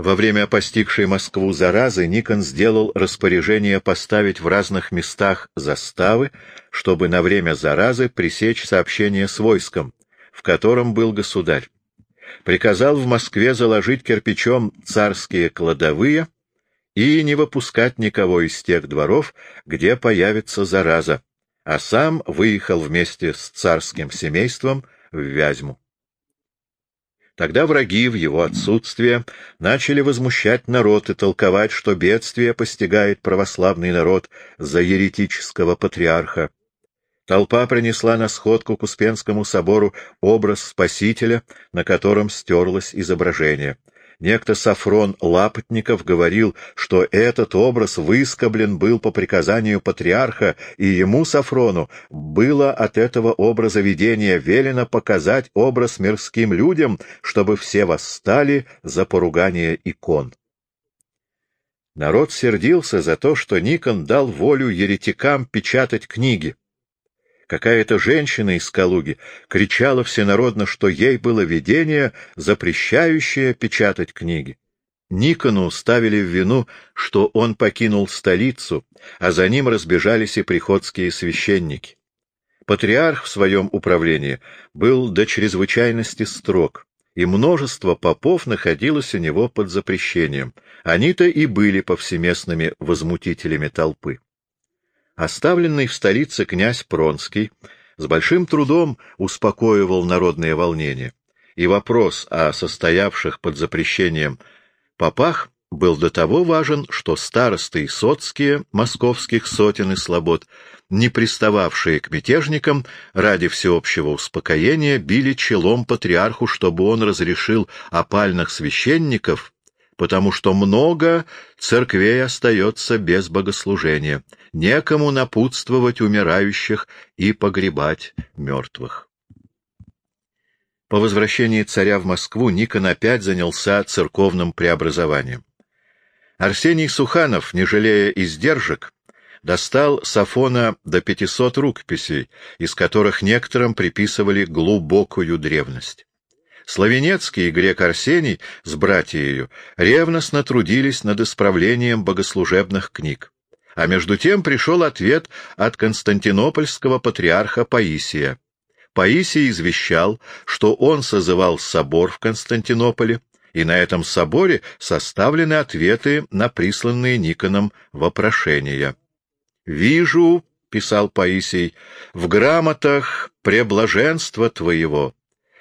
Во время постигшей Москву заразы Никон сделал распоряжение поставить в разных местах заставы, чтобы на время заразы пресечь сообщение с войском, в котором был государь. Приказал в Москве заложить кирпичом царские кладовые и не выпускать никого из тех дворов, где появится зараза, а сам выехал вместе с царским семейством в Вязьму. Тогда враги в его отсутствие начали возмущать народ и толковать, что бедствие постигает православный народ за еретического патриарха. Толпа принесла на сходку к Успенскому собору образ Спасителя, на котором стерлось изображение. Некто Сафрон Лапотников говорил, что этот образ выскоблен был по приказанию патриарха, и ему, Сафрону, было от этого образа видения велено показать образ мирским людям, чтобы все восстали за поругание икон. Народ сердился за то, что Никон дал волю еретикам печатать книги. Какая-то женщина из Калуги кричала всенародно, что ей было видение, запрещающее печатать книги. Никону ставили в вину, что он покинул столицу, а за ним разбежались и приходские священники. Патриарх в своем управлении был до чрезвычайности строг, и множество попов находилось у него под запрещением. Они-то и были повсеместными возмутителями толпы. Оставленный в столице князь Пронский с большим трудом успокоивал народные волнения, и вопрос о состоявших под запрещением попах был до того важен, что старосты и соцкие московских сотен и слобод, не пристававшие к мятежникам, ради всеобщего успокоения били челом патриарху, чтобы он разрешил опальных священников потому что много церквей остается без богослужения, некому напутствовать умирающих и погребать мертвых. По возвращении царя в Москву Никон опять занялся церковным преобразованием. Арсений Суханов, не жалея издержек, достал с Афона до 500 рукописей, из которых некоторым приписывали глубокую древность. Славенецкий и грек Арсений с братьею ревностно трудились над исправлением богослужебных книг. А между тем пришел ответ от константинопольского патриарха Паисия. Паисий извещал, что он созывал собор в Константинополе, и на этом соборе составлены ответы на присланные Никоном вопрошения. «Вижу, — писал Паисий, — в грамотах преблаженства твоего,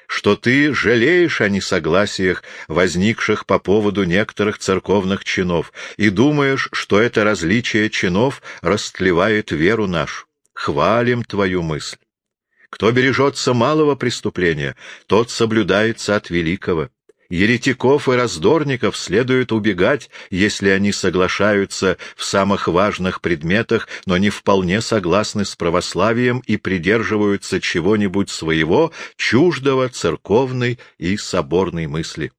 что ты жалеешь о несогласиях, возникших по поводу некоторых церковных чинов, и думаешь, что это различие чинов растлевает веру нашу. Хвалим твою мысль. Кто бережется малого преступления, тот соблюдается от великого. Еретиков и раздорников следует убегать, если они соглашаются в самых важных предметах, но не вполне согласны с православием и придерживаются чего-нибудь своего, чуждого церковной и соборной мысли.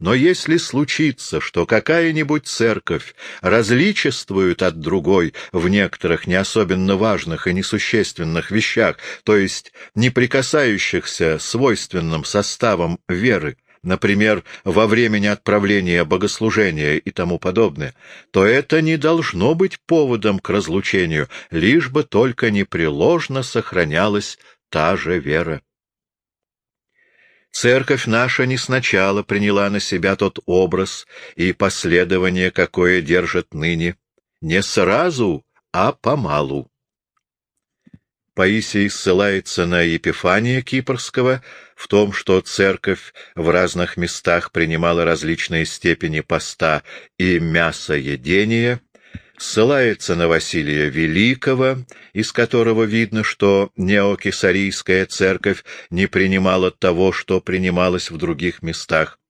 Но если случится, что какая-нибудь церковь различествует от другой в некоторых не особенно важных и несущественных вещах, то есть не прикасающихся свойственным составом веры, например, во времени отправления богослужения и тому подобное, то это не должно быть поводом к разлучению, лишь бы только непреложно сохранялась та же вера. Церковь наша не сначала приняла на себя тот образ и последование, какое держит ныне, не сразу, а помалу. Паисий ссылается на Епифания Кипрского в том, что церковь в разных местах принимала различные степени поста и мясоедения, ссылается на Василия Великого, из которого видно, что неокесарийская церковь не принимала того, что принималось в других местах,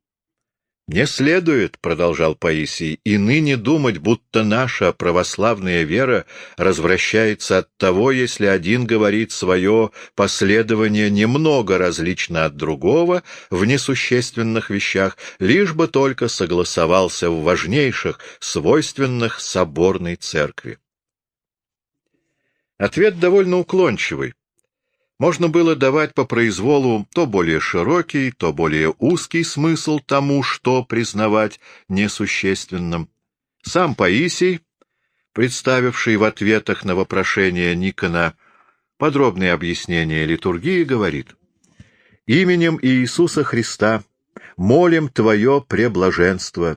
«Не следует, — продолжал Паисий, — и ныне думать, будто наша православная вера развращается от того, если один говорит свое последование немного различно от другого в несущественных вещах, лишь бы только согласовался в важнейших, свойственных соборной церкви». Ответ довольно уклончивый. Можно было давать по произволу то более широкий, то более узкий смысл тому, что признавать несущественным. Сам Паисий, представивший в ответах на вопрошение Никона подробные объяснения литургии, говорит «Именем Иисуса Христа молим Твое преблаженство,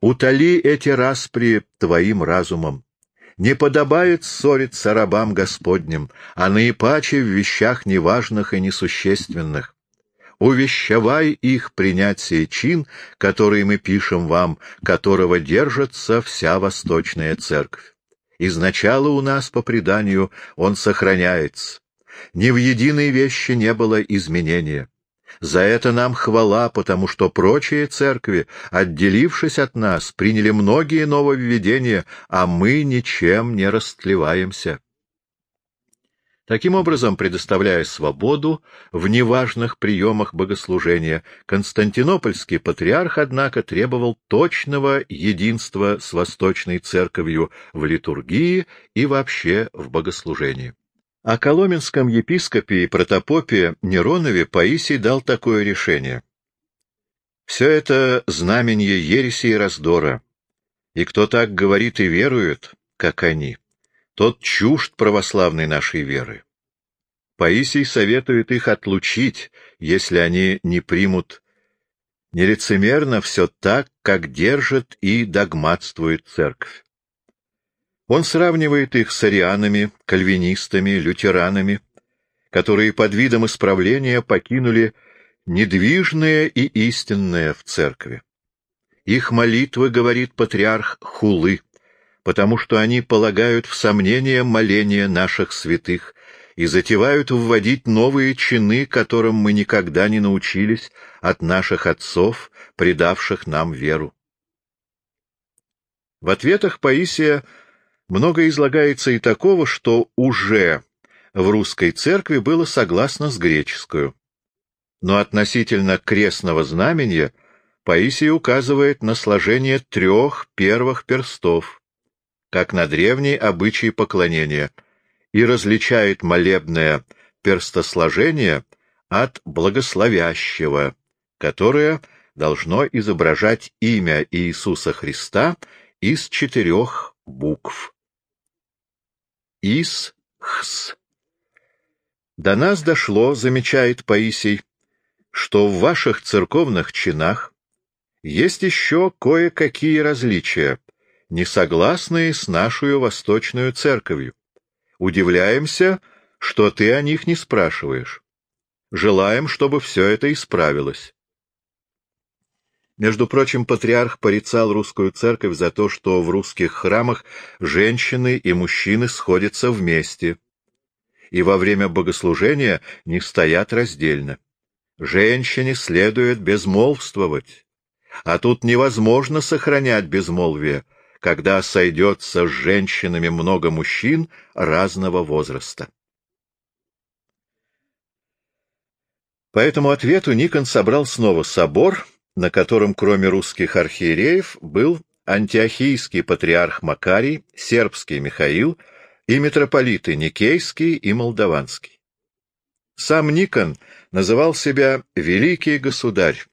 утоли эти распри Твоим разумом, не подобает ссориться рабам Господним, а наипаче в вещах неважных и несущественных. Увещевай их принять сей чин, который мы пишем вам, которого держится вся Восточная Церковь. Изначало у нас, по преданию, он сохраняется. Ни в единой вещи не было изменения. За это нам хвала, потому что прочие церкви, отделившись от нас, приняли многие нововведения, а мы ничем не растлеваемся. Таким образом, предоставляя свободу в неважных приемах богослужения, Константинопольский патриарх, однако, требовал точного единства с Восточной Церковью в литургии и вообще в богослужении. О коломенском епископе и протопопе Неронове Паисий дал такое решение. Все это знаменье ереси и раздора, и кто так говорит и верует, как они, тот чужд православной нашей веры. Паисий советует их отлучить, если они не примут нелицемерно все так, как держит и догматствует церковь. Он сравнивает их с арианами, кальвинистами, лютеранами, которые под видом исправления покинули недвижное и истинное в церкви. Их молитвы, говорит патриарх, хулы, потому что они полагают в сомнение моления наших святых и затевают вводить новые чины, которым мы никогда не научились от наших отцов, предавших нам веру. В ответах Паисия много излагается и такого, что уже в русской церкви было согласно с греческую. Но относительно крестного знамения Паисий указывает на сложение трех первых перстов, как на древний обычай поклонения, и различает молебное перстосложение от благословящего, которое должно изображать имя Иисуса Христа из четырех букв. Ис-Хс. До нас дошло, замечает Паисий, что в ваших церковных чинах есть еще кое-какие различия, не согласные с нашу восточную церковью. Удивляемся, что ты о них не спрашиваешь. Желаем, чтобы все это исправилось. Между прочим, патриарх порицал русскую церковь за то, что в русских храмах женщины и мужчины сходятся вместе и во время богослужения не стоят раздельно. Женщине следует безмолвствовать, а тут невозможно сохранять безмолвие, когда сойдется с женщинами много мужчин разного возраста. По этому ответу Никон собрал снова собор — на котором кроме русских архиереев был антиохийский патриарх Макарий, сербский Михаил и митрополиты Никейский и Молдаванский. Сам Никон называл себя «Великий государь»,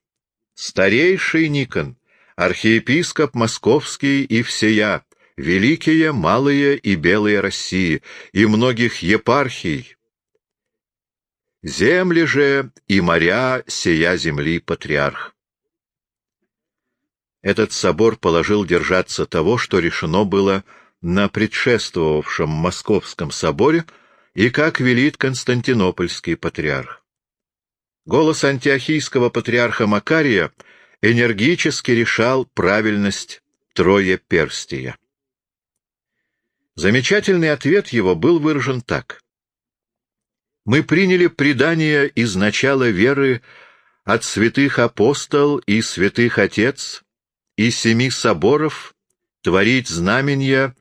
«Старейший Никон», «Архиепископ Московский и всея», «Великие, малые и белые России» и многих епархий, «Земли же и моря сия земли патриарх». Этот собор положил держаться того, что решено было на предшествовавшем Московском соборе и как велит Константинопольский патриарх. Голос антиохийского патриарха Макария энергически решал правильность троеперстия. Замечательный ответ его был выражен так. «Мы приняли предание из начала веры от святых апостол и святых отец и семи соборов творить знамения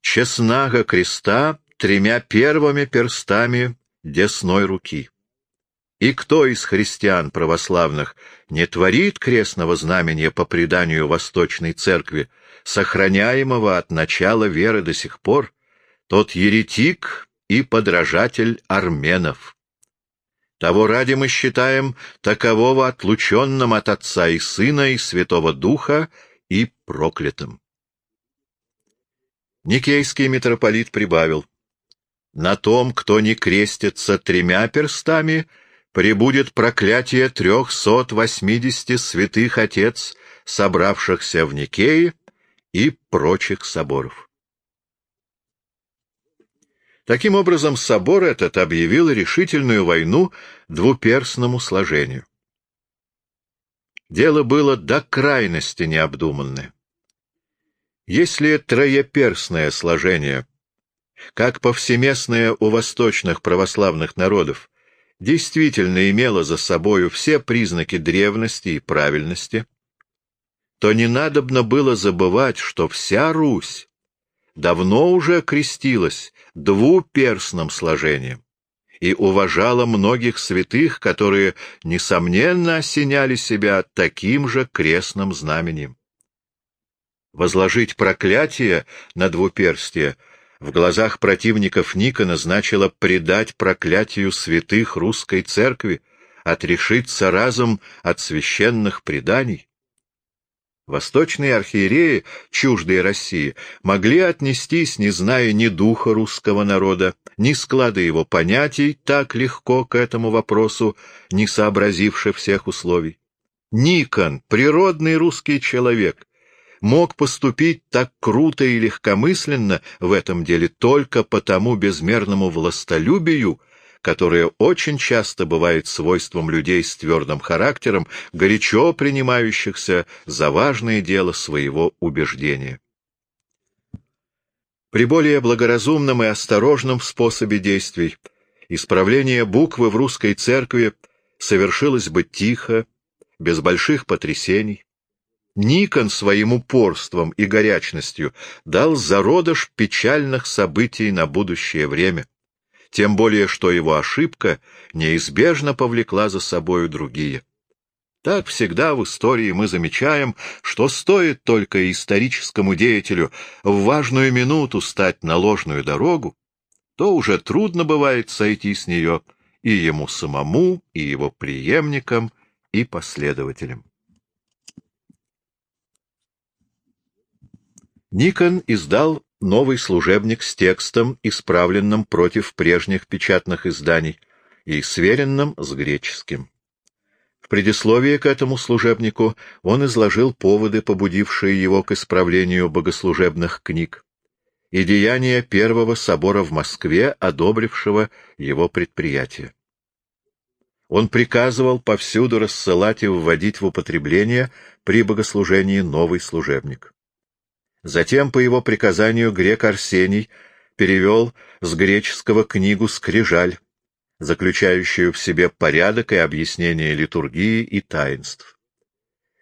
честного креста тремя первыми перстами десной руки. И кто из христиан православных не творит крестного знамения по преданию Восточной Церкви, сохраняемого от начала веры до сих пор, тот еретик и подражатель арменов. Того ради мы считаем такового отлученным от Отца и Сына и Святого Духа и проклятым. Никейский митрополит прибавил, «На том, кто не крестится тремя перстами, прибудет проклятие трехсот восьмидесяти святых отец, собравшихся в Никее и прочих соборов». Таким образом, собор этот объявил решительную войну двуперстному сложению. Дело было до крайности необдуманное. Если троеперстное сложение, как повсеместное у восточных православных народов, действительно имело за собою все признаки древности и правильности, то не надобно было забывать, что вся Русь давно уже крестилась двуперстным сложением и уважала многих святых, которые, несомненно, осеняли себя таким же крестным знаменем. Возложить проклятие на двуперстие в глазах противников Никона значило предать проклятию святых русской церкви, отрешиться разом от священных преданий. Восточные архиереи, чуждые России, могли отнестись, не зная ни духа русского народа, ни склада его понятий, так легко к этому вопросу, не сообразивши всех условий. Никон, природный русский человек, мог поступить так круто и легкомысленно в этом деле только по тому безмерному властолюбию, которое очень часто бывает свойством людей с твердым характером, горячо принимающихся за важное дело своего убеждения. При более благоразумном и осторожном способе действий исправление буквы в русской церкви совершилось бы тихо, без больших потрясений. Никон своим упорством и горячностью дал зародыш печальных событий на будущее время тем более что его ошибка неизбежно повлекла за собою другие. Так всегда в истории мы замечаем, что стоит только историческому деятелю в важную минуту стать на ложную дорогу, то уже трудно бывает сойти с нее и ему самому, и его преемникам, и последователям. Никон издал новый служебник с текстом, исправленным против прежних печатных изданий и сверенным с греческим. В предисловии к этому служебнику он изложил поводы, побудившие его к исправлению богослужебных книг, и деяния Первого собора в Москве, одобрившего его предприятие. Он приказывал повсюду рассылать и вводить в употребление при богослужении новый служебник. Затем, по его приказанию, грек Арсений перевел с греческого книгу «Скрижаль», заключающую в себе порядок и объяснение литургии и таинств.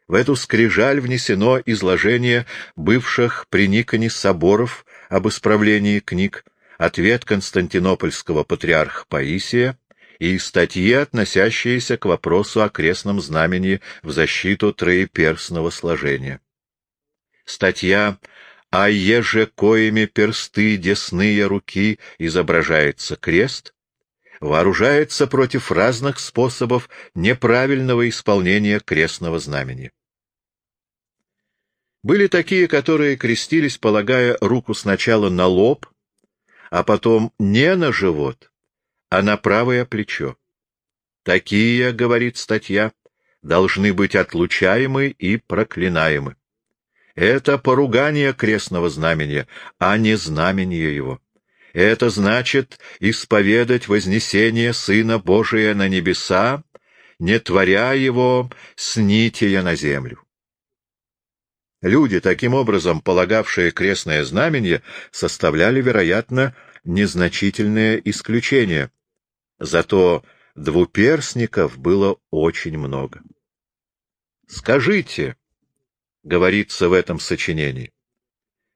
В эту скрижаль внесено изложение бывших при Никоне соборов об исправлении книг, ответ константинопольского патриарха Паисия и статьи, относящиеся к вопросу о крестном знамени в защиту троеперстного сложения. Статья «А еже коими персты десные руки» изображается крест, вооружается против разных способов неправильного исполнения крестного знамени. Были такие, которые крестились, полагая руку сначала на лоб, а потом не на живот, а на правое плечо. Такие, говорит статья, должны быть отлучаемы и проклинаемы. Это поругание крестного знамения, а не знамение его. Это значит исповедать вознесение Сына Божия на небеса, не творя его с нития на землю. Люди, таким образом полагавшие крестное знамение, составляли, вероятно, незначительное исключение. Зато двуперстников было очень много. Скажите, говорится в этом сочинении.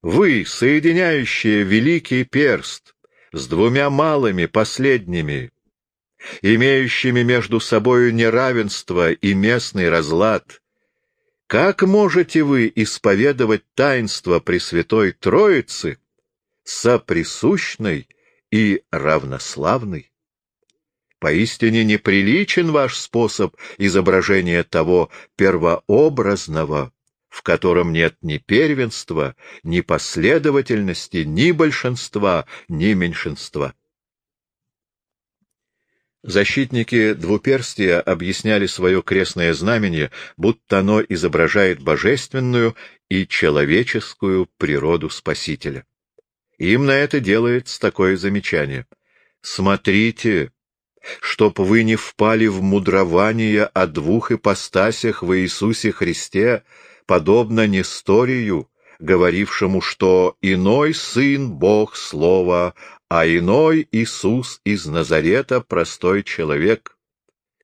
Вы, соединяющие великий перст с двумя малыми последними, имеющими между собою неравенство и местный разлад, как можете вы исповедовать таинство Пресвятой Троицы соприсущной и равнославной? Поистине неприличен ваш способ изображения того первообразного, в котором нет ни первенства, ни последовательности, ни большинства, ни меньшинства. Защитники двуперстия объясняли свое крестное знамение, будто оно изображает божественную и человеческую природу Спасителя. Им на это делается такое замечание. «Смотрите, чтоб вы не впали в мудрование о двух ипостасях в Иисусе Христе, подобно Несторию, говорившему, что иной сын Бог Слова, а иной Иисус из Назарета простой человек.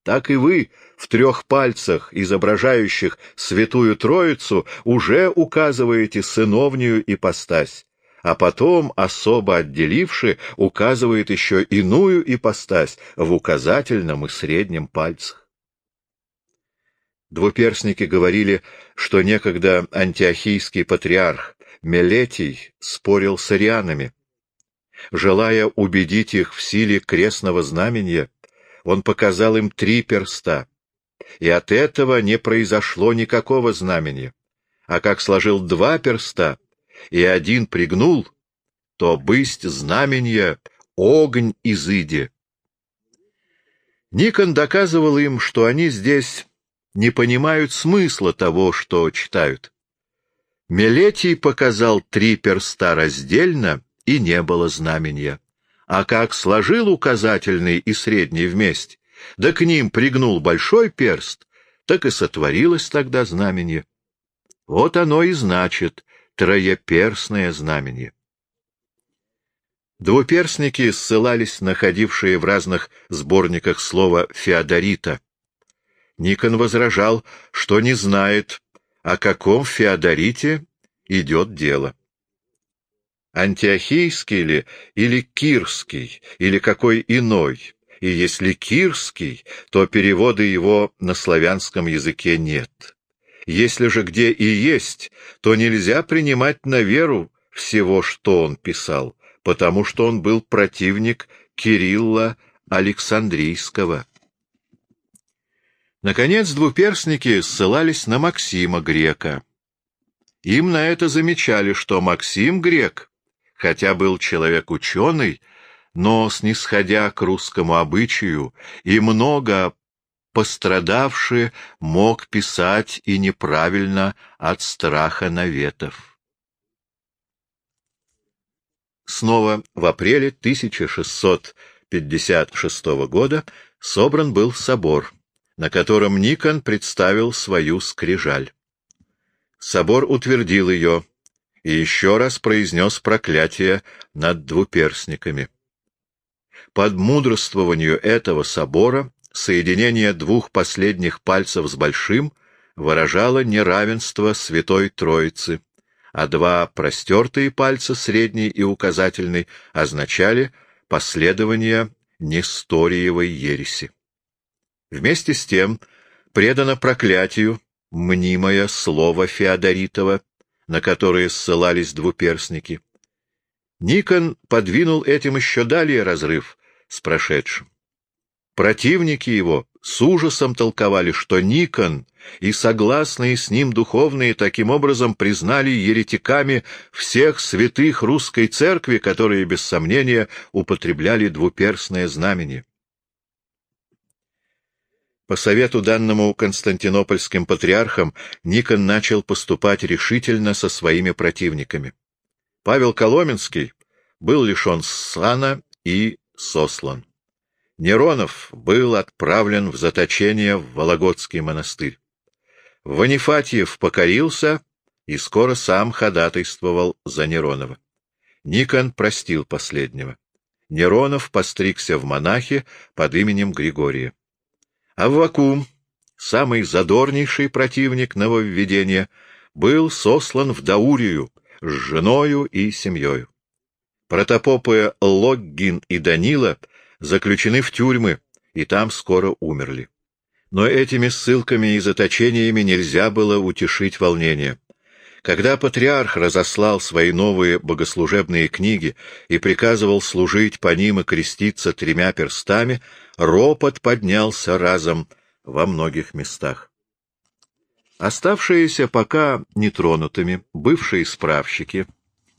Так и вы в трех пальцах, изображающих Святую Троицу, уже указываете сыновнюю ипостась, а потом, особо отделивши, указывает еще иную ипостась в указательном и среднем пальцах. Двуперстники говорили, что некогда антиохийский патриарх Мелетий спорил с арианами, Желая убедить их в силе крестного знамения, он показал им три перста, и от этого не произошло никакого знамения. А как сложил два перста и один пригнул, то бысть знамения огонь изыди. Никон доказывал им, что они здесь не понимают смысла того, что читают. Мелетий показал три перста раздельно и не было знамения. А как сложил указательный и средний вместе, да к ним пригнул большой перст, так и сотворилось тогда знамение. Вот оно и значит троеперстное знамение. Двуперстники ссылались на ходившие в разных сборниках слово «феодорита». Никон возражал, что не знает, о каком феодорите идет дело антиохийский ли, или кирский, или какой иной, и если кирский, то перевода его на славянском языке нет. Если же где и есть, то нельзя принимать на веру всего, что он писал, потому что он был противник Кирилла Александрийского. Наконец, двуперстники ссылались на Максима Грека. Им на это замечали, что Максим Грек хотя был человек ученый, но, снисходя к русскому обычаю и много пострадавший, мог писать и неправильно от страха наветов. Снова в апреле 1656 года собран был собор, на котором Никон представил свою скрижаль. Собор утвердил ее, и еще раз произнес проклятие над двуперстниками. Под мудрствованию этого собора соединение двух последних пальцев с большим выражало неравенство Святой Троицы, а два простертые пальца, средний и указательный, означали последование Несториевой ереси. Вместе с тем предано проклятию мнимое слово Феодоритова, на которые ссылались двуперстники. Никон подвинул этим еще далее разрыв с прошедшим. Противники его с ужасом толковали, что Никон и согласные с ним духовные таким образом признали еретиками всех святых русской церкви, которые, без сомнения, употребляли двуперстное знамение. По совету данному константинопольским патриархам Никон начал поступать решительно со своими противниками. Павел Коломенский был лишен сана и сослан. Неронов был отправлен в заточение в Вологодский монастырь. Ванифатьев покорился и скоро сам ходатайствовал за Неронова. Никон простил последнего. Неронов постригся в монахи под именем Григория. Аввакум, самый задорнейший противник нововведения, был сослан в Даурию с женою и семьей. Протопопы Логгин и Данила заключены в тюрьмы, и там скоро умерли. Но этими ссылками и заточениями нельзя было утешить волнение. Когда патриарх разослал свои новые богослужебные книги и приказывал служить по ним и креститься тремя перстами, ропот поднялся разом во многих местах. Оставшиеся пока нетронутыми бывшие справщики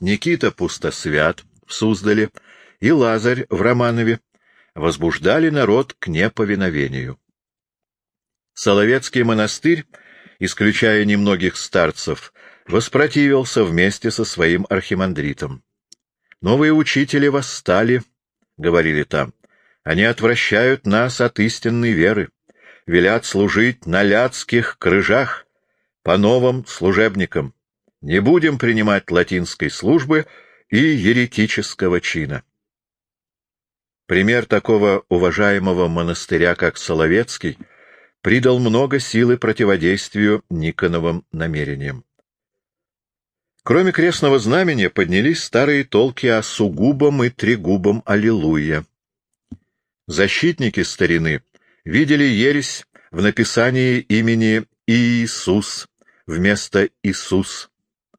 Никита Пустосвят в Суздале и Лазарь в Романове возбуждали народ к неповиновению. Соловецкий монастырь, исключая немногих старцев, воспротивился вместе со своим архимандритом. «Новые учители восстали», — говорили там, — «они отвращают нас от истинной веры, велят служить на ляцких крыжах, по новым служебникам, не будем принимать латинской службы и еретического чина». Пример такого уважаемого монастыря, как Соловецкий, придал много силы противодействию Никоновым намерениям. Кроме крестного знамения поднялись старые толки о сугубом и тригубом Аллилуйя. Защитники старины видели ересь в написании имени Иисус вместо Иисус,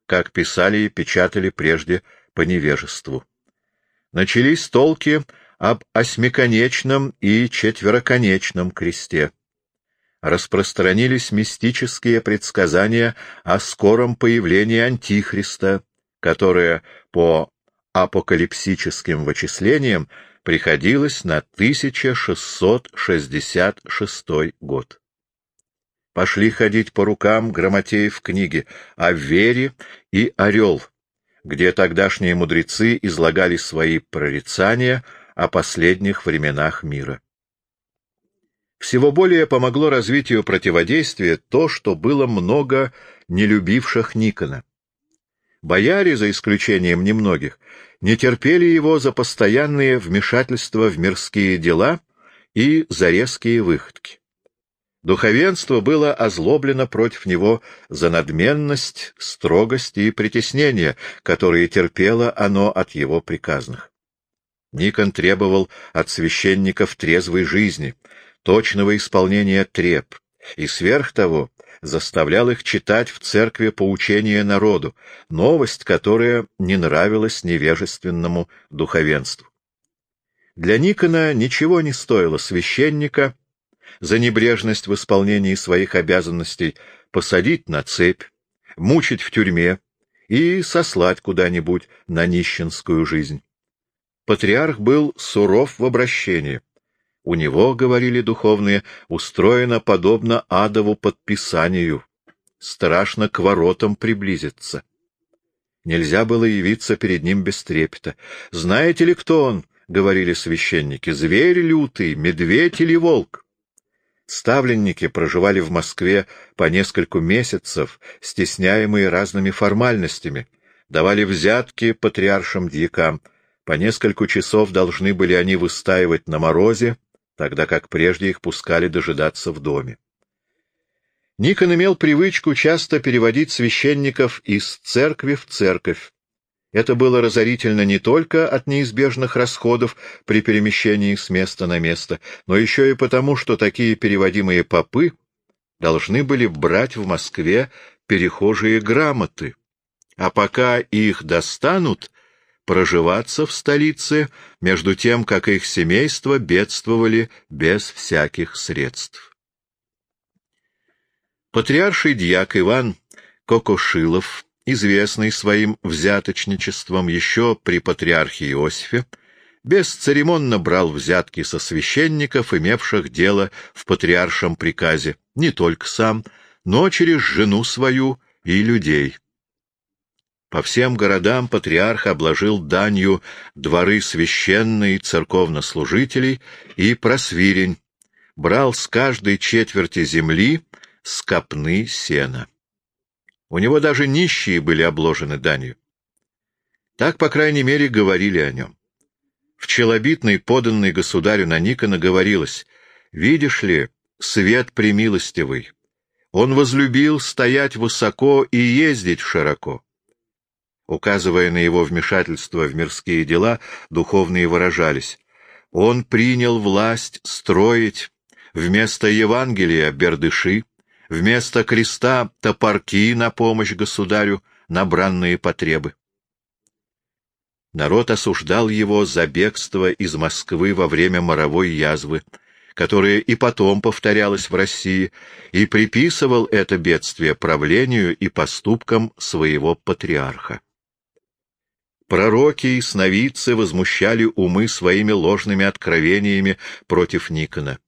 как писали и печатали прежде по невежеству. Начались толки об осьмиконечном и четвероконечном кресте распространились мистические предсказания о скором появлении Антихриста, которое по апокалипсическим вычислениям приходилось на 1666 год. Пошли ходить по рукам грамотеев книги о вере и орел, где тогдашние мудрецы излагали свои прорицания о последних временах мира. Всего более помогло развитию противодействия то, что было много нелюбивших Никона. Бояре, за исключением немногих, не терпели его за постоянные вмешательства в мирские дела и за резкие выходки. Духовенство было озлоблено против него за надменность, строгость и притеснение, которые терпело оно от его приказных. Никон требовал от священников трезвой жизни, точного исполнения треб, и сверх того заставлял их читать в церкви поучение народу, новость, которая не нравилась невежественному духовенству. Для Никона ничего не стоило священника за небрежность в исполнении своих обязанностей посадить на цепь, мучить в тюрьме и сослать куда-нибудь на нищенскую жизнь. Патриарх был суров в обращении, у него, говорили духовные, устроено подобно адову подписанию. Страшно к воротам приблизиться. Нельзя было явиться перед ним без трепета. «Знаете ли, кто он?» — говорили священники. «Зверь лютый, медведь или волк?» Ставленники проживали в Москве по нескольку месяцев, стесняемые разными формальностями, давали взятки патриаршим дьякам. По нескольку часов должны были они выстаивать на морозе, тогда как прежде их пускали дожидаться в доме. Никон имел привычку часто переводить священников из церкви в церковь. Это было разорительно не только от неизбежных расходов при перемещении с места на место, но еще и потому, что такие переводимые попы должны были брать в Москве перехожие грамоты, а пока их достанут, проживаться в столице, между тем, как их семейства бедствовали без всяких средств. Патриарший дьяк Иван Кокошилов, известный своим взяточничеством еще при патриархе Иосифе, бесцеремонно брал взятки со священников, имевших дело в патриаршем приказе, не только сам, но через жену свою и людей. По всем городам патриарх обложил данью дворы священные церковнослужителей и просвирень, брал с каждой четверти земли скопны сена. У него даже нищие были обложены данью. Так, по крайней мере, говорили о нем. В челобитной, поданной государю на Никона, говорилось, «Видишь ли, свет примилостивый, он возлюбил стоять высоко и ездить широко. Указывая на его вмешательство в мирские дела, духовные выражались. Он принял власть строить вместо Евангелия бердыши, вместо креста топорки на помощь государю, на бранные потребы. Народ осуждал его за бегство из Москвы во время моровой язвы, которая и потом повторялась в России, и приписывал это бедствие правлению и поступкам своего патриарха. Пророки и сновидцы возмущали умы своими ложными откровениями против Никона.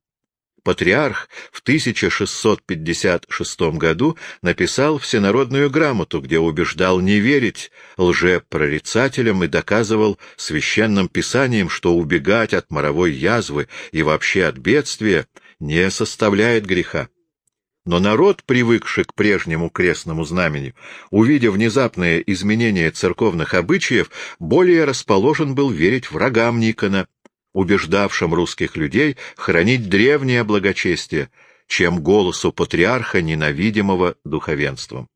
Патриарх в 1656 году написал всенародную грамоту, где убеждал не верить лжепрорицателям и доказывал священным писанием, что убегать от моровой язвы и вообще от бедствия не составляет греха. Но народ, привыкший к прежнему крестному знамени, увидя внезапное изменение церковных обычаев, более расположен был верить врагам Никона, убеждавшим русских людей хранить древнее благочестие, чем голосу патриарха, ненавидимого духовенством.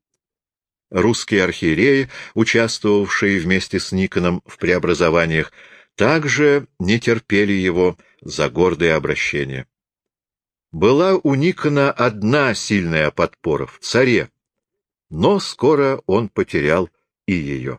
Русские архиереи, участвовавшие вместе с Никоном в преобразованиях, также не терпели его за гордое обращение. Была у Никона одна сильная подпора в царе, но скоро он потерял и ее.